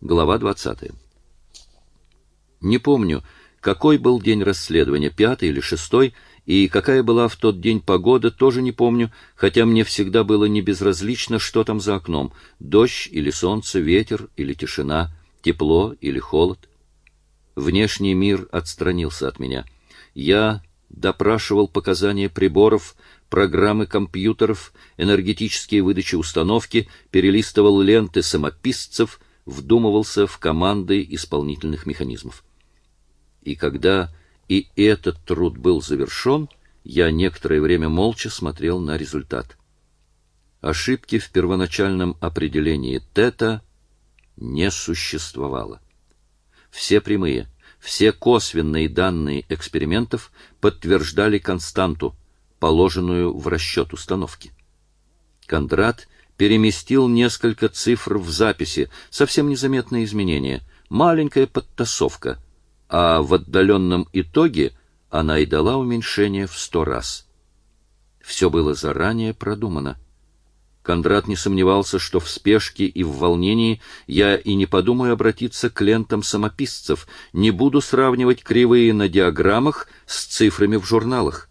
Глава 20. Не помню, какой был день расследования, пятый или шестой, и какая была в тот день погода, тоже не помню, хотя мне всегда было не безразлично, что там за окном: дождь или солнце, ветер или тишина, тепло или холод. Внешний мир отстранился от меня. Я допрашивал показания приборов, программы компьютеров, энергетические выдачи установки, перелистывал ленты самописцев, вдумывался в команды исполнительных механизмов. И когда и этот труд был завершен, я некоторое время молча смотрел на результат. Ошибки в первоначальном определении тета не существовало. Все прямые, все косвенные данные экспериментов подтверждали константу, положенную в расчет установки. Кондрат переместил несколько цифр в записи, совсем незаметные изменения, маленькая подтасовка, а в отдаленном итоге она и дала уменьшение в сто раз. Все было заранее продумано. Кондрат не сомневался, что в спешке и в волнении я и не подумаю обратиться к лентам самописцев, не буду сравнивать кривые на диаграммах с цифрами в журналах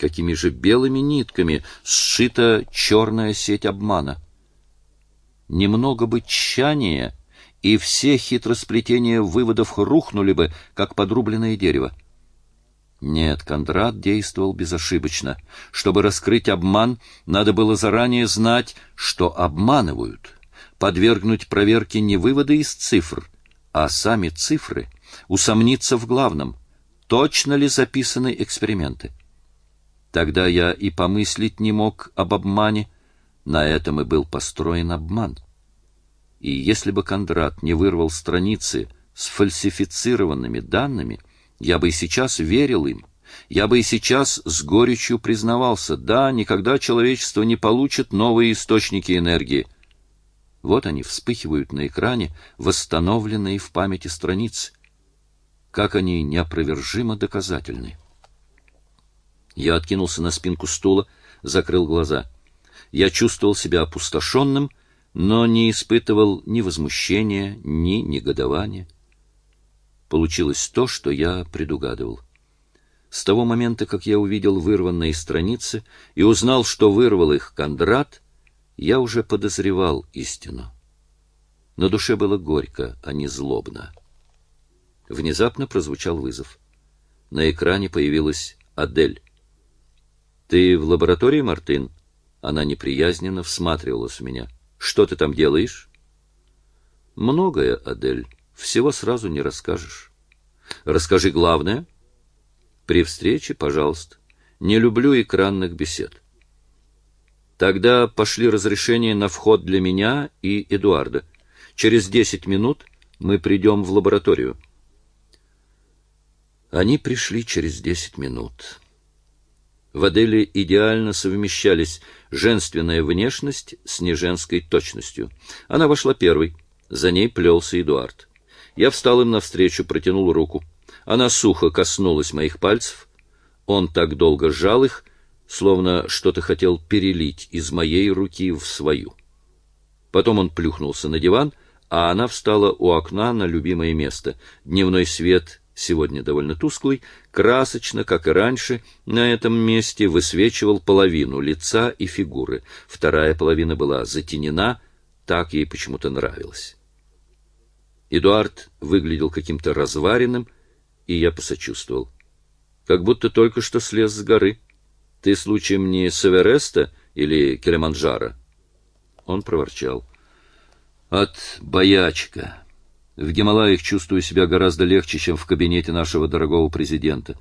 какими же белыми нитками сшита черная сеть обмана. Немного бы тщания, и все хитросплетения выводов рухнули бы, как подрубленное дерево. Нет, Кондрат действовал безошибочно. Чтобы раскрыть обман, надо было заранее знать, что обманывают, подвергнуть проверке не выводы из цифр, а сами цифры, усомниться в главном, точно ли записаны эксперименты. Тогда я и помыслить не мог об обмане, на этом и был построен обман. И если бы Кондрат не вырвал страницы с фальсифицированными данными, я бы и сейчас верил им. Я бы и сейчас с горечью признавался: да, никогда человечество не получит новые источники энергии. Вот они вспыхивают на экране, восстановленные в памяти страницы. Как они неопровержимо доказательны. Я откинулся на спинку стула, закрыл глаза. Я чувствовал себя опустошенным, но не испытывал ни возмущения, ни негодования. Получилось то, что я предугадывал. С того момента, как я увидел вырванные страницы и узнал, что вырвал их Кондрат, я уже подозревал истину. На душе было горько, а не злобно. Внезапно прозвучал вызов. На экране появилась Адель. Ты в лаборатории, Мартин? Она неприязненно всматривалась в меня. Что ты там делаешь? Многое, Адель. Всего сразу не расскажешь. Расскажи главное. При встрече, пожалуйста. Не люблю экранных бесед. Тогда пошли разрешения на вход для меня и Эдуарда. Через десять минут мы придем в лабораторию. Они пришли через десять минут. В Аделе идеально совмещались женственная внешность с неженской точностью. Она вошла первой, за ней плелся Эдуард. Я встал им навстречу, протянул руку. Она сухо коснулась моих пальцев. Он так долго сжал их, словно что-то хотел перелить из моей руки в свою. Потом он плюхнулся на диван, а она встала у окна на любимое место. Дневной свет сегодня довольно тусклый, красочно, как и раньше, на этом месте высвечивал половину лица и фигуры. Вторая половина была затенена, так ей почему-то нравилось. Эдуард выглядел каким-то разваренным, и я посочувствовал. Как будто только что слез с горы. Ты случаем не с Эвереста или Килиманджаро? Он проворчал. От боячка. В Гималаях чувствую себя гораздо легче, чем в кабинете нашего дорогого президента.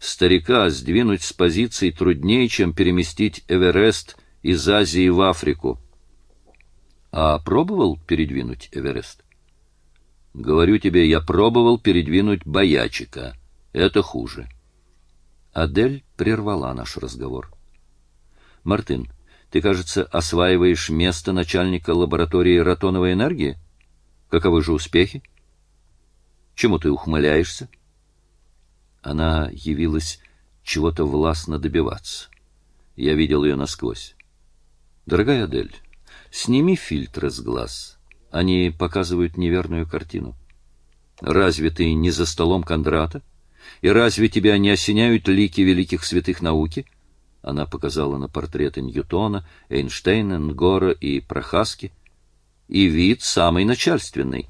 Старика сдвинуть с позиции труднее, чем переместить Эверест из Азии в Африку. А пробовал передвинуть Эверест? Говорю тебе, я пробовал передвинуть Боячика. Это хуже. Адель прервала наш разговор. Мартин, ты, кажется, осваиваешь место начальника лаборатории ротоновой энергии? Каковы же успехи? Чему ты ухмыляешься? Она явилась чего-то властно добиваться. Я видел ее насквозь. Дорогая Адель, сними фильтры с глаз. Они показывают неверную картину. Разве ты не за столом Кондрата? И разве тебя не осеняют лики великих святых науки? Она показала на портреты Ньютона, Эйнштейна, Нгора и Прохаски. И вид самый начальственный.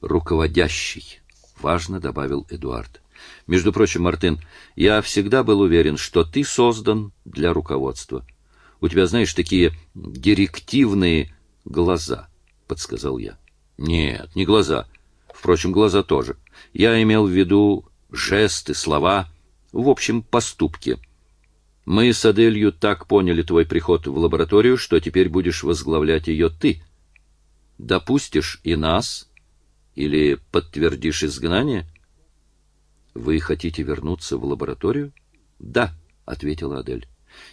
Руководящий, важно добавил Эдуард. Между прочим, Мартин, я всегда был уверен, что ты создан для руководства. У тебя, знаешь, такие директивные глаза, подсказал я. Нет, не глаза. Впрочем, глаза тоже. Я имел в виду жесты, слова, в общем, поступки. Мы с Аделью так поняли твой приход в лабораторию, что теперь будешь возглавлять ее ты. Допустишь и нас или подтвердишь изгнание? Вы хотите вернуться в лабораторию? Да, ответила Адель.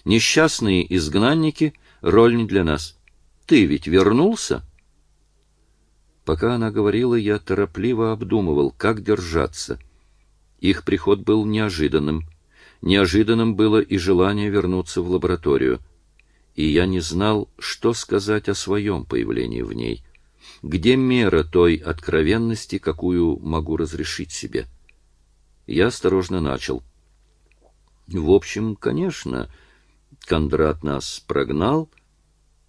Несчастные изгнанники роль не для нас. Ты ведь вернулся? Пока она говорила, я торопливо обдумывал, как держаться. Их приход был неожиданным. Неожиданным было и желание вернуться в лабораторию. И я не знал, что сказать о своем появлении в ней. Где мера той откровенности, какую могу разрешить себе? Я осторожно начал. В общем, конечно, Кондрат нас прогнал,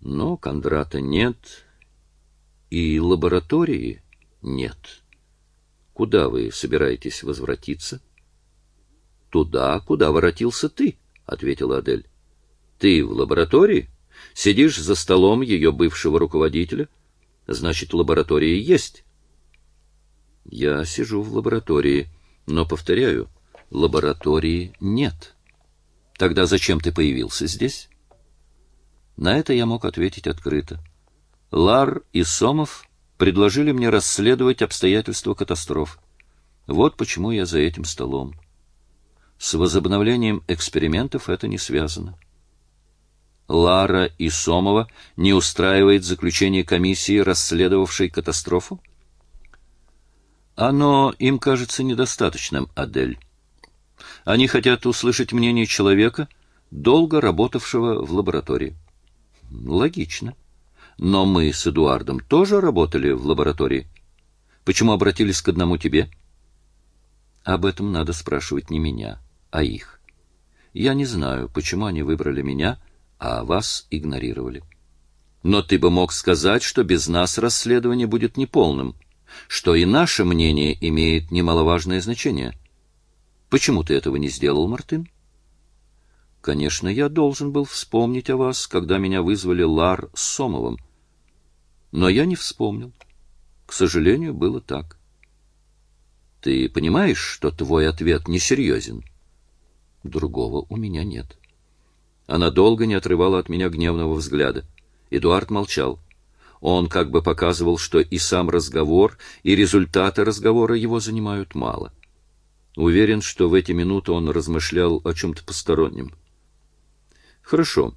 но Кондрата нет, и лаборатории нет. Куда вы собираетесь возвратиться? Туда, куда воротился ты, ответила Адель. Ты в лаборатории? Сидишь за столом ее бывшего руководителя? Значит, лаборатория есть. Я сижу в лаборатории, но повторяю, лаборатории нет. Тогда зачем ты появился здесь? На это я мог ответить открыто. Лар и Сомов предложили мне расследовать обстоятельства катастроф. Вот почему я за этим столом. С возобновлением экспериментов это не связано. Лара и Сомова не устраивает заключение комиссии, расследовавшей катастрофу? Оно им кажется недостаточным, Адель. Они хотят услышать мнение человека, долго работавшего в лаборатории. Логично. Но мы с Эдуардом тоже работали в лаборатории. Почему обратились к одному тебе? Об этом надо спрашивать не меня, а их. Я не знаю, почему они выбрали меня, а вас игнорировали. Но ты бы мог сказать, что без нас расследование будет неполным, что и наше мнение имеет немаловажное значение. Почему ты этого не сделал, Мартин? Конечно, я должен был вспомнить о вас, когда меня вызвали Лар с Сомовым. Но я не вспомнил. К сожалению, было так. Ты понимаешь, что твой ответ несерьезен? Другого у меня нет. Она долго не отрывала от меня гневного взгляда. Эдуард молчал. Он как бы показывал, что и сам разговор, и результаты разговора его занимают мало. Уверен, что в эти минуты он размышлял о чем-то постороннем. Хорошо.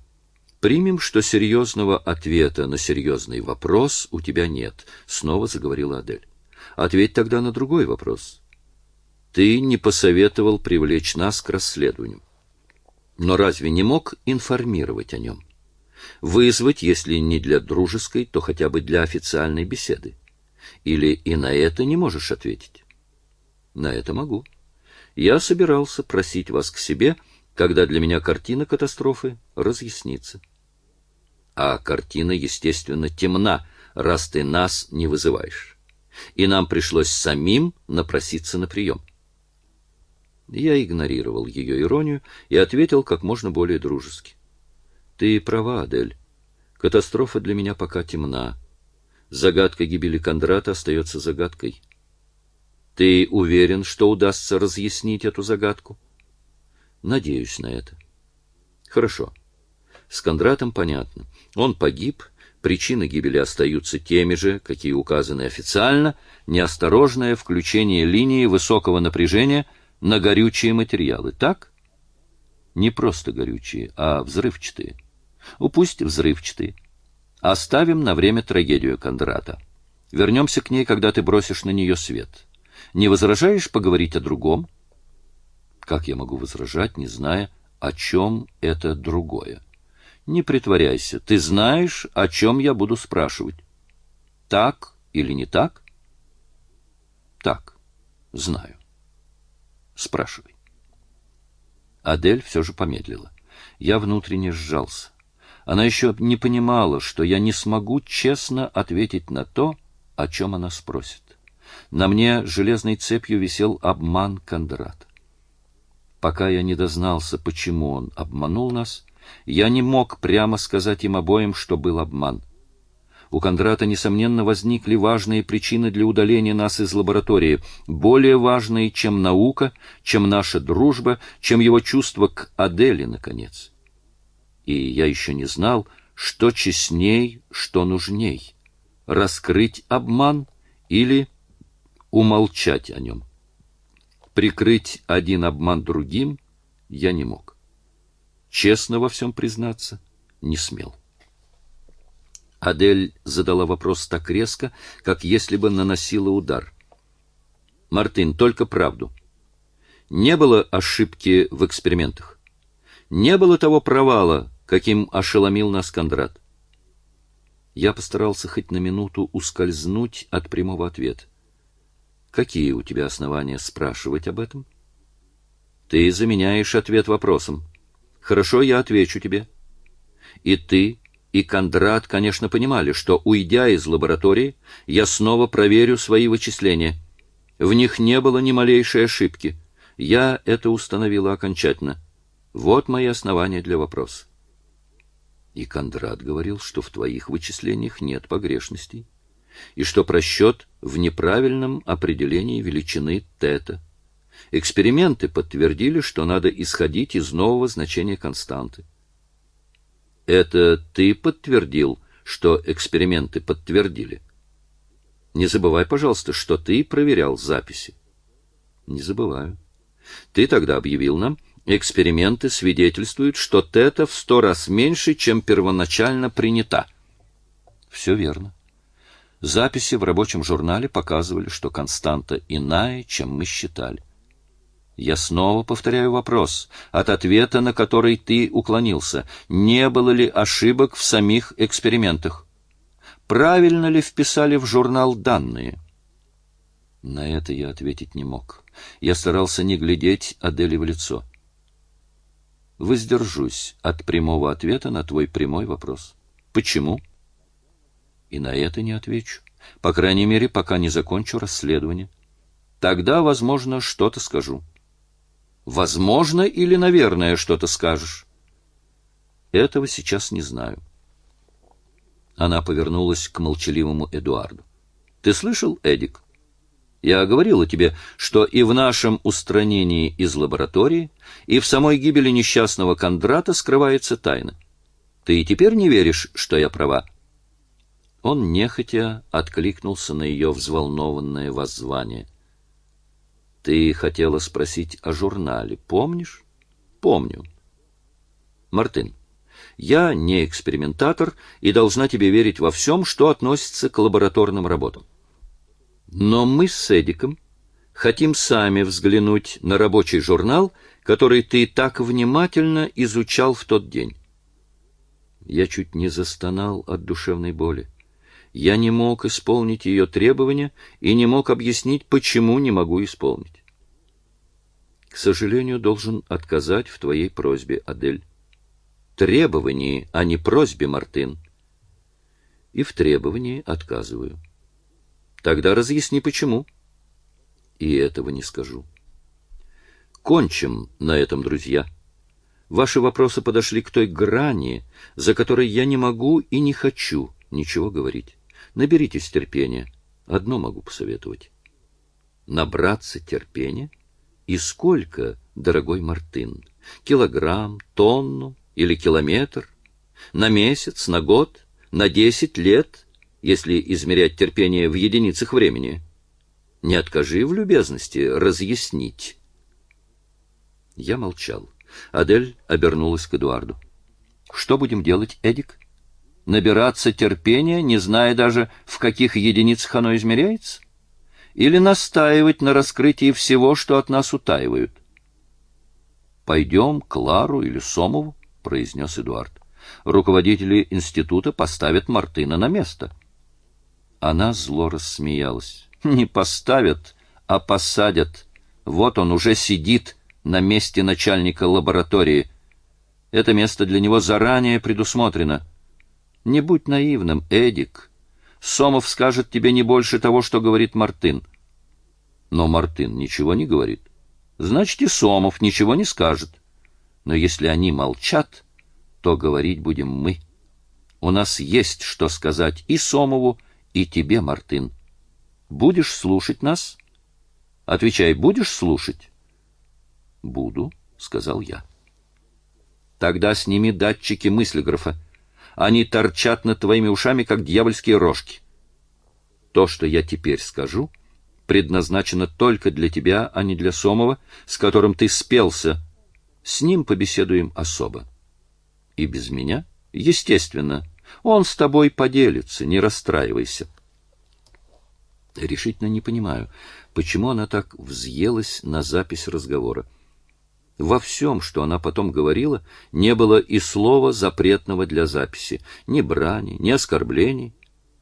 Примем, что серьезного ответа на серьезный вопрос у тебя нет, снова заговорила Адель. Ответь тогда на другой вопрос. Ты не посоветовал привлечь нас к расследованию. Но разве не мог информировать о нем? Вызвать, если не для дружеской, то хотя бы для официальной беседы. Или и на это не можешь ответить? На это могу. Я собирался просить вас к себе, когда для меня картина катастрофы разъяснится. А картина, естественно, темна, раз ты нас не вызываешь. И нам пришлось самим напроситься на прием. Я игнорировал ее иронию и ответил как можно более дружески. Ты права, Адель. Катастрофа для меня пока темна. Загадка гибели Кондрата остается загадкой. Ты уверен, что удастся разъяснить эту загадку? Надеюсь на это. Хорошо. С Кондратом понятно. Он погиб, причины гибели остаются теми же, какие указаны официально, неосторожное включение линии высокого напряжения — на горючие материалы, так? Не просто горючие, а взрывчатые. Упусть взрывчатые. Оставим на время трагедию Кондрата. Вернемся к ней, когда ты бросишь на нее свет. Не возражаешь поговорить о другом? Как я могу возражать, не зная, о чем это другое? Не притворяйся. Ты знаешь, о чем я буду спрашивать. Так или не так? Так. Знаю. Спрашивай. Адель все же помедлила. Я внутренне сжался. Она еще не понимала, что я не смогу честно ответить на то, о чем она спросит. На мне железной цепью висел обман Кондрат. Пока я не дознался, почему он обманул нас, я не мог прямо сказать им обоим, что был обман. У Кондрата, несомненно, возникли важные причины для удаления нас из лаборатории, более важные, чем наука, чем наша дружба, чем его чувство к Аделе, наконец. И я еще не знал, что честней, что нужней — раскрыть обман или умолчать о нем. Прикрыть один обман другим я не мог. Честно во всем признаться не смел. Адель задала вопрос так резко, как если бы наносила удар. «Мартин, только правду. Не было ошибки в экспериментах. Не было того провала, каким ошеломил нас Кондрат. Я постарался хоть на минуту ускользнуть от прямого ответа. Какие у тебя основания спрашивать об этом? Ты заменяешь ответ вопросом. Хорошо, я отвечу тебе. И ты, и Кондрат, конечно, понимали, что, уйдя из лаборатории, я снова проверю свои вычисления. В них не было ни малейшей ошибки. Я это установила окончательно. Вот мои основания для вопроса. И Кондрат говорил, что в твоих вычислениях нет погрешностей и что просчет в неправильном определении величины тета. Эксперименты подтвердили, что надо исходить из нового значения константы. Это ты подтвердил, что эксперименты подтвердили? Не забывай, пожалуйста, что ты проверял записи. Не забываю. Ты тогда объявил нам, эксперименты свидетельствуют, что тета в сто раз меньше, чем первоначально принята. Все верно. Записи в рабочем журнале показывали, что константа иная, чем мы считали. Я снова повторяю вопрос, от ответа на который ты уклонился. Не было ли ошибок в самих экспериментах? Правильно ли вписали в журнал данные? На это я ответить не мог. Я старался не глядеть Адели в лицо. Воздержусь от прямого ответа на твой прямой вопрос. Почему? — и на это не отвечу. По крайней мере, пока не закончу расследование. Тогда, возможно, что-то скажу. Возможно или, наверное, что-то скажешь. Этого сейчас не знаю. Она повернулась к молчаливому Эдуарду. Ты слышал, Эдик? Я говорила тебе, что и в нашем устранении из лаборатории, и в самой гибели несчастного Кондрата скрывается тайна. Ты и теперь не веришь, что я права? Он нехотя откликнулся на ее взволнованное воззвание. «Ты хотела спросить о журнале, помнишь?» «Помню». «Мартын, я не экспериментатор и должна тебе верить во всем, что относится к лабораторным работам. Но мы с Эдиком хотим сами взглянуть на рабочий журнал, который ты так внимательно изучал в тот день». Я чуть не застонал от душевной боли. Я не мог исполнить ее требования и не мог объяснить, почему не могу исполнить. К сожалению, должен отказать в твоей просьбе, Адель. Требовании, а не просьбе, Мартин. И в требовании отказываю. Тогда разъясни, почему. И этого не скажу. Кончим на этом, друзья. Ваши вопросы подошли к той грани, за которой я не могу и не хочу ничего говорить. Наберитесь терпения. Одно могу посоветовать. Набраться терпения? И сколько, дорогой Мартын? Килограмм, тонну или километр? На месяц, на год, на десять лет, если измерять терпение в единицах времени? Не откажи в любезности разъяснить. Я молчал. Адель обернулась к Эдуарду. Что будем делать, Эдик? Набираться терпения, не зная даже, в каких единицах оно измеряется? Или настаивать на раскрытии всего, что от нас утаивают? «Пойдем к Лару или Сомову», — произнес Эдуард. «Руководители института поставят Мартына на место». Она зло рассмеялась. Не поставят, а посадят. Вот он уже сидит на месте начальника лаборатории. Это место для него заранее предусмотрено. Не будь наивным, Эдик. Сомов скажет тебе не больше того, что говорит Мартын. Но Мартын ничего не говорит. Значит, и Сомов ничего не скажет. Но если они молчат, то говорить будем мы. У нас есть что сказать и Сомову, и тебе, Мартын. Будешь слушать нас? Отвечай, будешь слушать? Буду, сказал я. Тогда сними датчики мыслеграфа. Они торчат над твоими ушами, как дьявольские рожки. То, что я теперь скажу, предназначено только для тебя, а не для Сомова, с которым ты спелся. С ним побеседуем особо. И без меня? Естественно. Он с тобой поделится, не расстраивайся. Решительно не понимаю, почему она так взъелась на запись разговора. Во всем, что она потом говорила, не было и слова запретного для записи, ни брани, ни оскорблений,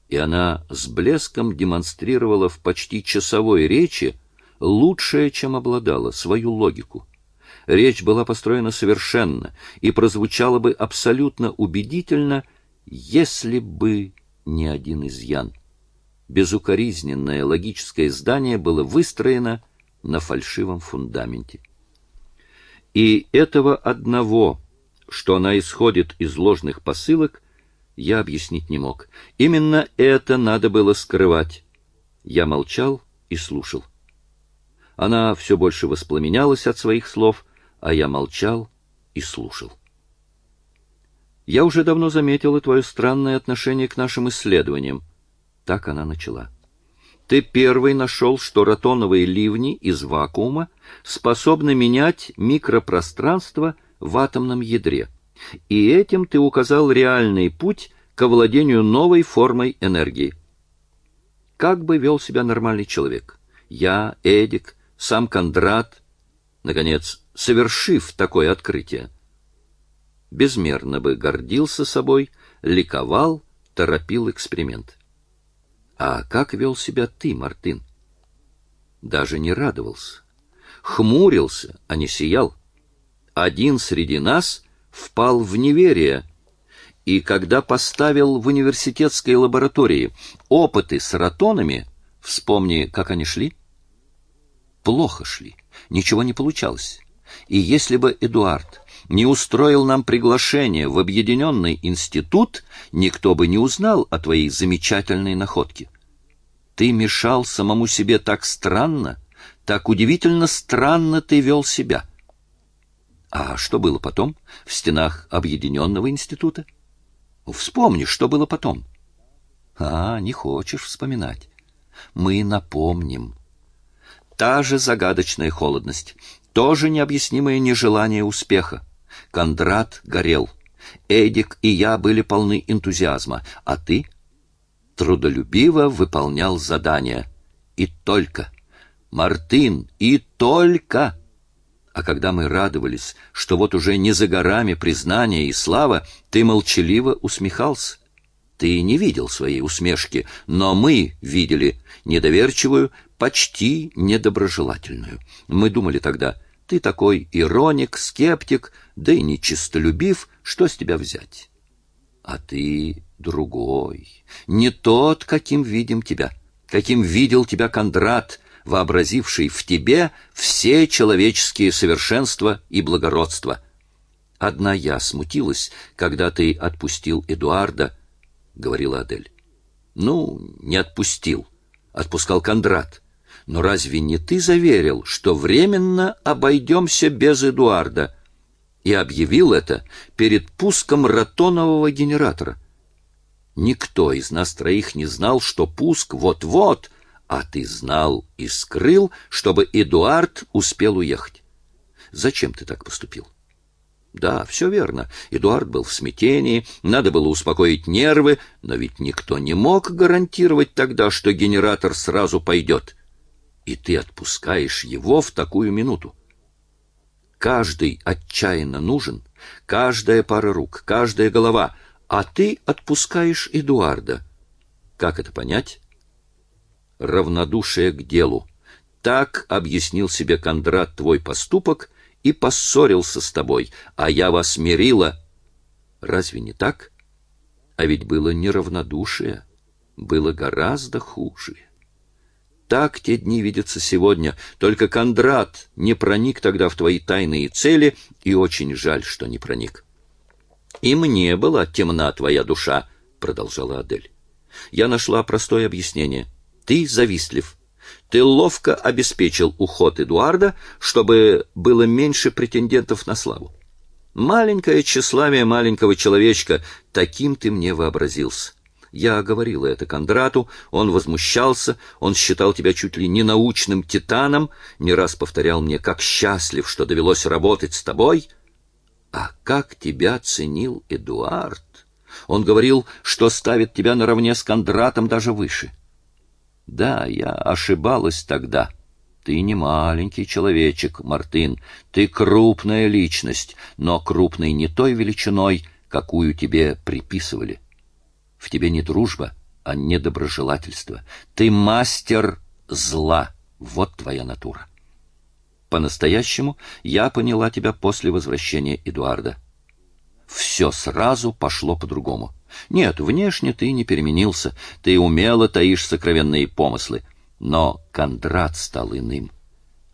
и она с блеском демонстрировала в почти часовой речи лучшее, чем обладала, свою логику. Речь была построена совершенно и прозвучала бы абсолютно убедительно, если бы не один изъян. Безукоризненное логическое здание было выстроено на фальшивом фундаменте. И этого одного, что она исходит из ложных посылок, я объяснить не мог. Именно это надо было скрывать. Я молчал и слушал. Она все больше воспламенялась от своих слов, а я молчал и слушал. Я уже давно заметила твое странное отношение к нашим исследованиям. Так она начала. Ты первый нашел, что ротоновые ливни из вакуума способны менять микропространство в атомном ядре. И этим ты указал реальный путь к овладению новой формой энергии. Как бы вел себя нормальный человек? Я, Эдик, сам Кондрат, наконец, совершив такое открытие, безмерно бы гордился собой, ликовал, торопил эксперимент. А как вел себя ты, Мартын? Даже не радовался. Хмурился, а не сиял. Один среди нас впал в неверие, и когда поставил в университетской лаборатории опыты с ротонами, вспомни, как они шли. Плохо шли, ничего не получалось. И если бы Эдуард не устроил нам приглашение в объединенный институт, никто бы не узнал о твоей замечательной находке. Ты мешал самому себе так странно, так удивительно странно ты вел себя. А что было потом в стенах объединенного института? Вспомни, что было потом. А, не хочешь вспоминать. Мы напомним. Та же загадочная холодность, то же необъяснимое нежелание успеха. Кондрат горел. Эдик и я были полны энтузиазма, а ты трудолюбиво выполнял задания. И только. Мартын, и только. А когда мы радовались, что вот уже не за горами признание и слава, ты молчаливо усмехался. Ты не видел своей усмешки, но мы видели недоверчивую, почти недоброжелательную. Мы думали тогда, ты такой ироник, скептик, да и нечистолюбив, что с тебя взять? А ты другой, не тот, каким видим тебя, каким видел тебя Кондрат, вообразивший в тебе все человеческие совершенства и благородства. Одна я смутилась, когда ты отпустил Эдуарда, — говорила Адель. Ну, не отпустил, отпускал Кондрат. Но разве не ты заверил, что временно обойдемся без Эдуарда? И объявил это перед пуском ротонового генератора. Никто из нас троих не знал, что пуск вот-вот, а ты знал и скрыл, чтобы Эдуард успел уехать. Зачем ты так поступил? Да, все верно. Эдуард был в смятении, надо было успокоить нервы, но ведь никто не мог гарантировать тогда, что генератор сразу пойдет. И ты отпускаешь его в такую минуту. Каждый отчаянно нужен, каждая пара рук, каждая голова — а ты отпускаешь Эдуарда. Как это понять? равнодушие к делу. Так объяснил себе Кондрат твой поступок и поссорился с тобой, а я вас мирила. Разве не так? А ведь было неравнодушие, было гораздо хуже. Так те дни видятся сегодня, только Кондрат не проник тогда в твои тайные цели, и очень жаль, что не проник. И мне была темна твоя душа, продолжала Адель. Я нашла простое объяснение. Ты завистлив. Ты ловко обеспечил уход Эдуарда, чтобы было меньше претендентов на славу. Маленькое тщеславие маленького человечка, таким ты мне вообразился. Я говорила это Кондрату, он возмущался, он считал тебя чуть ли не научным титаном, не раз повторял мне, как счастлив, что довелось работать с тобой. А как тебя ценил Эдуард! Он говорил, что ставит тебя наравне с Кондратом даже выше. Да, я ошибалась тогда. Ты не маленький человечек, Мартын, ты крупная личность, но крупный не той величиной, какую тебе приписывали. В тебе не дружба, а недоброжелательство. Ты мастер зла. Вот твоя натура. По-настоящему я поняла тебя после возвращения Эдуарда. Все сразу пошло по-другому. Нет, внешне ты не переменился, ты умело таишь сокровенные помыслы, но Кондрат стал иным.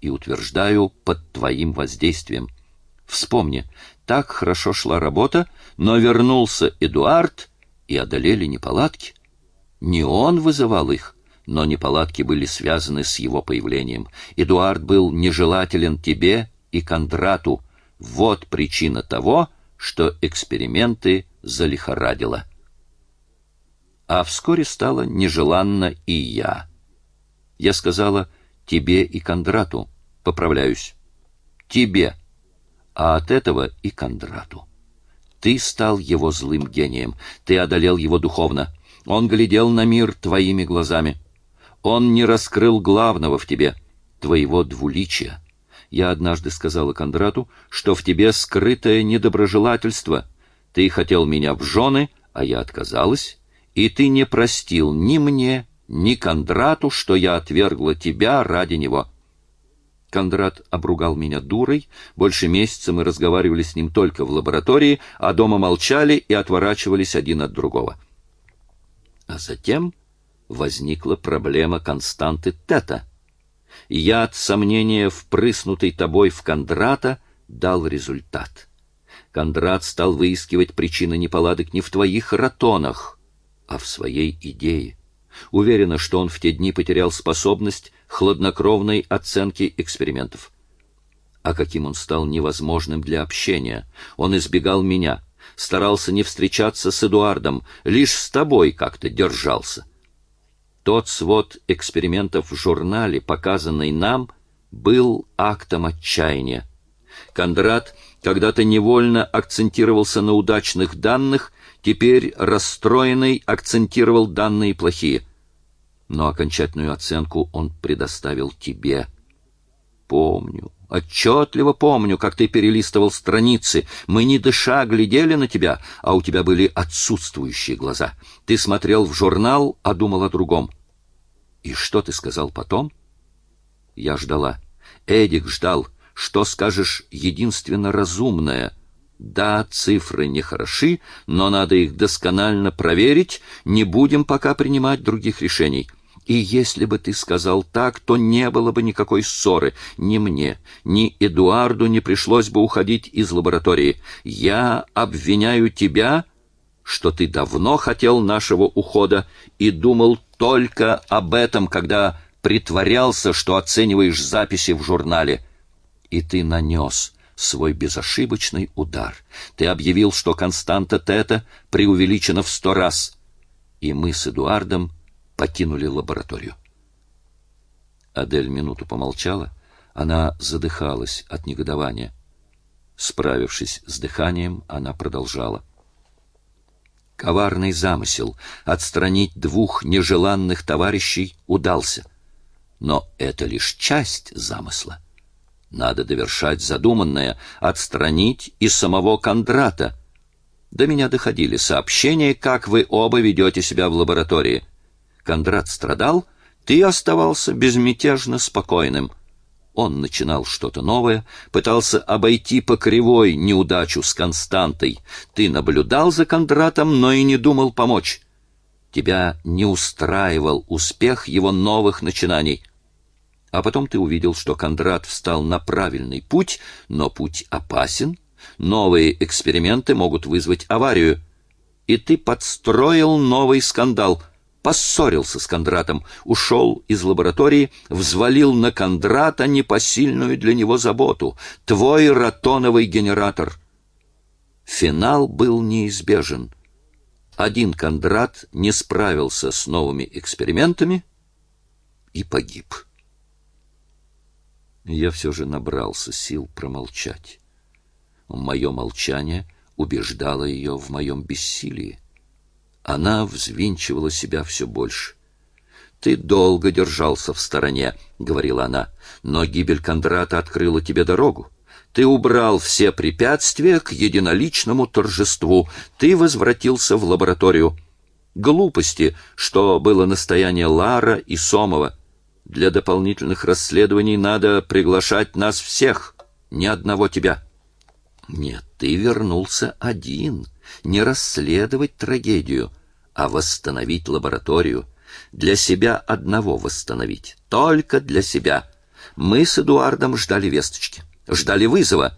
И утверждаю, под твоим воздействием. Вспомни, так хорошо шла работа, но вернулся Эдуард, и одолели неполадки. Не он вызывал их, но неполадки были связаны с его появлением. Эдуард был нежелателен тебе и Кондрату. Вот причина того, что эксперименты залихорадило. А вскоре стало нежеланно и я. Я сказала тебе и Кондрату, поправляюсь, тебе, а от этого и Кондрату. Ты стал его злым гением, ты одолел его духовно. Он глядел на мир твоими глазами. Он не раскрыл главного в тебе, твоего двуличия. Я однажды сказала Кондрату, что в тебе скрытое недоброжелательство. Ты хотел меня в жены, а я отказалась, и ты не простил ни мне, ни Кондрату, что я отвергла тебя ради него. Кондрат обругал меня дурой. Больше месяца мы разговаривали с ним только в лаборатории, а дома молчали и отворачивались один от другого. А затем возникла проблема константы тета. Яд сомнения, впрыснутый тобой в Кондрата, дал результат. Кондрат стал выискивать причины неполадок не в твоих ратонах, а в своей идее. Уверена, что он в те дни потерял способность хладнокровной оценки экспериментов. А каким он стал невозможным для общения. Он избегал меня, старался не встречаться с Эдуардом, лишь с тобой как-то держался. Тот свод экспериментов в журнале, показанный нам, был актом отчаяния. Кондрат когда-то невольно акцентировался на удачных данных, теперь расстроенный акцентировал данные плохие но окончательную оценку он предоставил тебе. Помню, отчетливо помню, как ты перелистывал страницы. Мы не дыша глядели на тебя, а у тебя были отсутствующие глаза. Ты смотрел в журнал, а думал о другом. И что ты сказал потом? Я ждала. Эдик ждал. Что скажешь единственно разумное? Да, цифры не хороши, но надо их досконально проверить. Не будем пока принимать других решений. И если бы ты сказал так, то не было бы никакой ссоры. Ни мне, ни Эдуарду не пришлось бы уходить из лаборатории. Я обвиняю тебя, что ты давно хотел нашего ухода и думал только об этом, когда притворялся, что оцениваешь записи в журнале. И ты нанес свой безошибочный удар. Ты объявил, что константа тета преувеличена в сто раз. И мы с Эдуардом покинули лабораторию. Адель минуту помолчала, она задыхалась от негодования. Справившись с дыханием, она продолжала. Коварный замысел отстранить двух нежеланных товарищей удался. Но это лишь часть замысла. Надо довершать задуманное, отстранить и самого Кондрата. До меня доходили сообщения, как вы оба ведете себя в лаборатории. Кондрат страдал, ты оставался безмятежно спокойным. Он начинал что-то новое, пытался обойти по кривой неудачу с Константой. Ты наблюдал за Кондратом, но и не думал помочь. Тебя не устраивал успех его новых начинаний. А потом ты увидел, что Кондрат встал на правильный путь, но путь опасен, новые эксперименты могут вызвать аварию. И ты подстроил новый скандал, поссорился с Кондратом, ушел из лаборатории, взвалил на Кондрата непосильную для него заботу, твой ротоновый генератор. Финал был неизбежен. Один Кондрат не справился с новыми экспериментами и погиб. Я все же набрался сил промолчать. Мое молчание убеждало ее в моем бессилии. Она взвинчивала себя все больше. «Ты долго держался в стороне», — говорила она, — «но гибель Кондрата открыла тебе дорогу. Ты убрал все препятствия к единоличному торжеству. Ты возвратился в лабораторию. Глупости, что было настояние Лара и Сомова. Для дополнительных расследований надо приглашать нас всех, ни одного тебя. Нет, ты вернулся один, не расследовать трагедию, а восстановить лабораторию. Для себя одного восстановить, только для себя. Мы с Эдуардом ждали весточки, ждали вызова.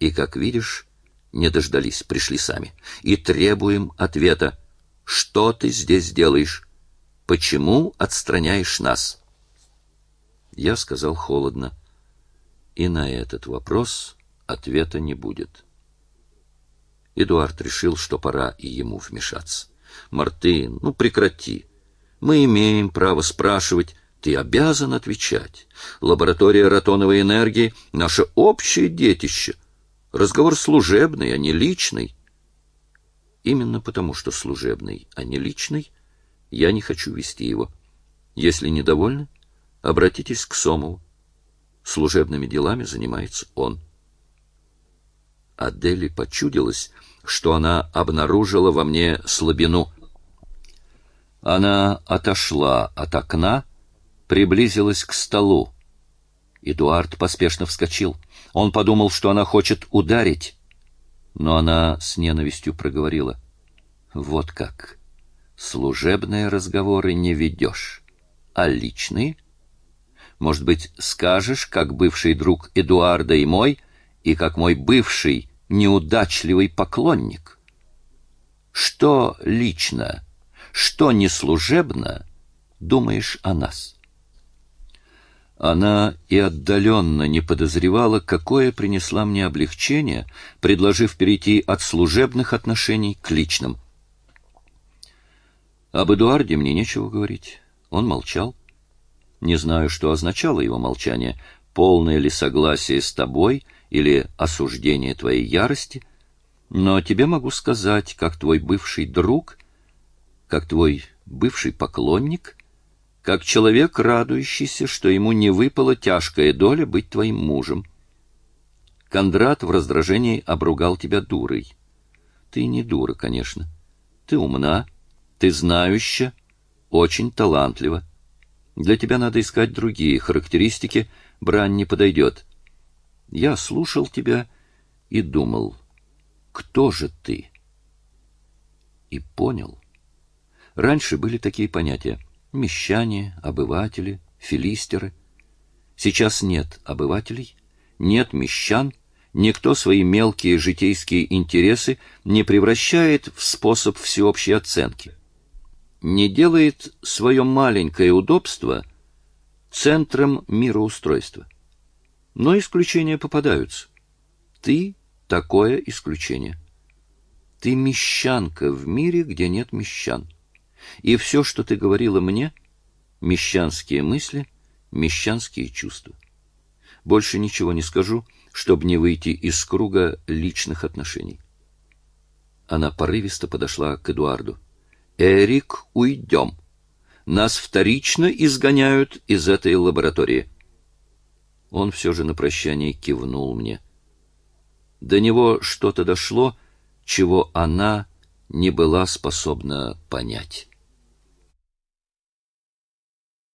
И, как видишь, не дождались, пришли сами. И требуем ответа. Что ты здесь делаешь? Почему отстраняешь нас?» Я сказал холодно. И на этот вопрос ответа не будет. Эдуард решил, что пора и ему вмешаться. «Мартын, ну прекрати. Мы имеем право спрашивать, ты обязан отвечать. Лаборатория ротоновой энергии — наше общее детище. Разговор служебный, а не личный. Именно потому, что служебный, а не личный, я не хочу вести его. Если недовольны, Обратитесь к Сомову. Служебными делами занимается он. Адели почудилось, что она обнаружила во мне слабину. Она отошла от окна, приблизилась к столу. Эдуард поспешно вскочил. Он подумал, что она хочет ударить, но она с ненавистью проговорила. «Вот как! Служебные разговоры не ведешь, а личные может быть, скажешь, как бывший друг Эдуарда и мой, и как мой бывший неудачливый поклонник? Что лично, что неслужебно думаешь о нас? Она и отдаленно не подозревала, какое принесла мне облегчение, предложив перейти от служебных отношений к личным. Об Эдуарде мне нечего говорить. Он молчал. Не знаю, что означало его молчание, полное ли согласие с тобой или осуждение твоей ярости, но тебе могу сказать, как твой бывший друг, как твой бывший поклонник, как человек, радующийся, что ему не выпала тяжкая доля быть твоим мужем. Кондрат в раздражении обругал тебя дурой. Ты не дура, конечно. Ты умна, ты знающая, очень талантлива. Для тебя надо искать другие характеристики, брань не подойдет. Я слушал тебя и думал, кто же ты? И понял. Раньше были такие понятия — мещане, обыватели, филистеры. Сейчас нет обывателей, нет мещан, никто свои мелкие житейские интересы не превращает в способ всеобщей оценки не делает свое маленькое удобство центром мироустройства. Но исключения попадаются. Ты такое исключение. Ты мещанка в мире, где нет мещан. И все, что ты говорила мне, мещанские мысли, мещанские чувства. Больше ничего не скажу, чтобы не выйти из круга личных отношений. Она порывисто подошла к Эдуарду. Эрик, уйдем. Нас вторично изгоняют из этой лаборатории. Он все же на прощание кивнул мне. До него что-то дошло, чего она не была способна понять.